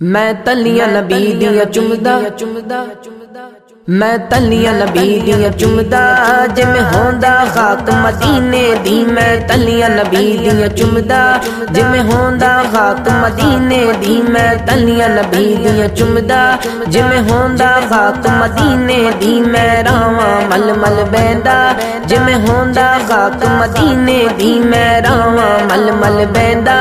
میں تلیاں نبی دیا چمدا چمدا میں تلیاں نبی دیا چمدا جے میں ہوندا خاک مدینے دی میں تلیاں نبی دیا چمدا جے میں ہوندا خاک مدینے دی میں تلیاں نبی دیا چمدا جے میں ہوندا خاک مدینے دی میں راواں مل مل بیندا۔ جے میں ہوندا خاک مدینے دی میں راواں مل مل بیندا۔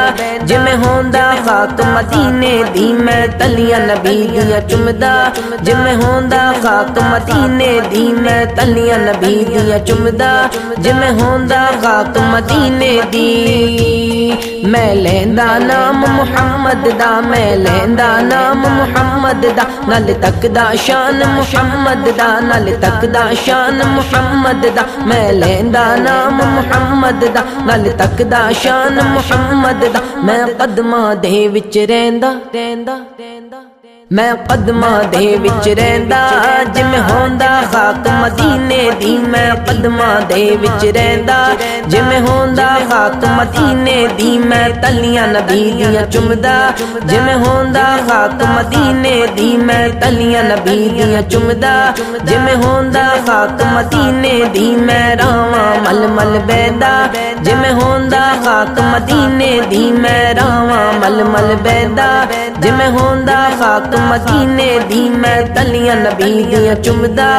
جے میں ہوندا خاک مدینے دی میں تلیاں نبی دیا چمدا جے میں ہوندا خاک مدینے دی میں تلیاں نبی دیا چمدا جمیں ہوندا خاک مدینے دی۔ میں لیندا نام محمد دا، میں لیندا نام محمد دا، نل تک دا شان محمد دا، نل تک دا شان محمد دا۔ میں لیندا نام محمد دا، نل تک دا شان محمد دا۔ میں قدماں دے وچ رہندا رہندا میں قدمہ دے وچ رہندا جم ہوندا خاک مدینے دی میں قدمہ دے وچ رہندا جم خاک مدینے دی میں تلیاں نبی دیاں چمدا جم ہوندا خاک مدینے دی میں تلیاں نبی دیاں چمدا جم ہوندا خاک مدینے دی میں راواں مل مل بیندا جم ہوندا خاک مدینے دی میں راواں مل مل بیندا جم ہوندا خاک مدینے دی میں تلیاں نبی دیا چمدا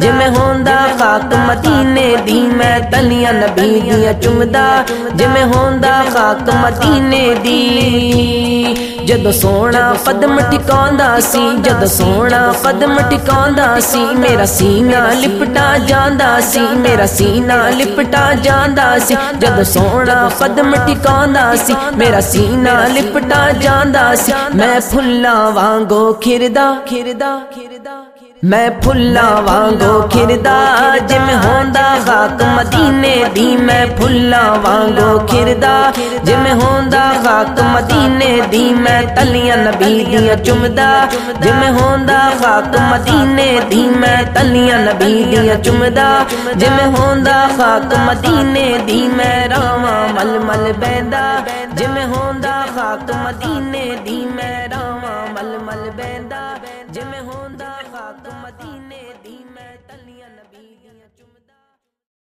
جے میں ہوندا خاک مدینے دی میں تلیاں نبی دیا چمدا جے میں ہوندا خاک مدینے دی جد سونا قدم ٹکاندا سی جد سونا قدم ٹکاندا سی میرا سینہ لپٹا جاندا سی میرا سینہ لپٹا جاندا سی جد سونا قدم ٹکاندا سی میرا سینہ لپٹا جاندا سی میں پھلا وانگو کھردا کھردا کھردا میں پھلا وانگو کھردا جم ہوندا، خاک مدینے دی میں پھلا وانگو کھردا جم ہوندا، خاک مدینے دی میں تلیاں نبی دیا چمدا جم ہوندا، خاک مدینے دی میں تلیاں نبی دیا چمدا جم ہوندا، خاک مدینے دی میں راواں مل مل بیندا جم ہوندا، خاک مدینے دی تو مدینے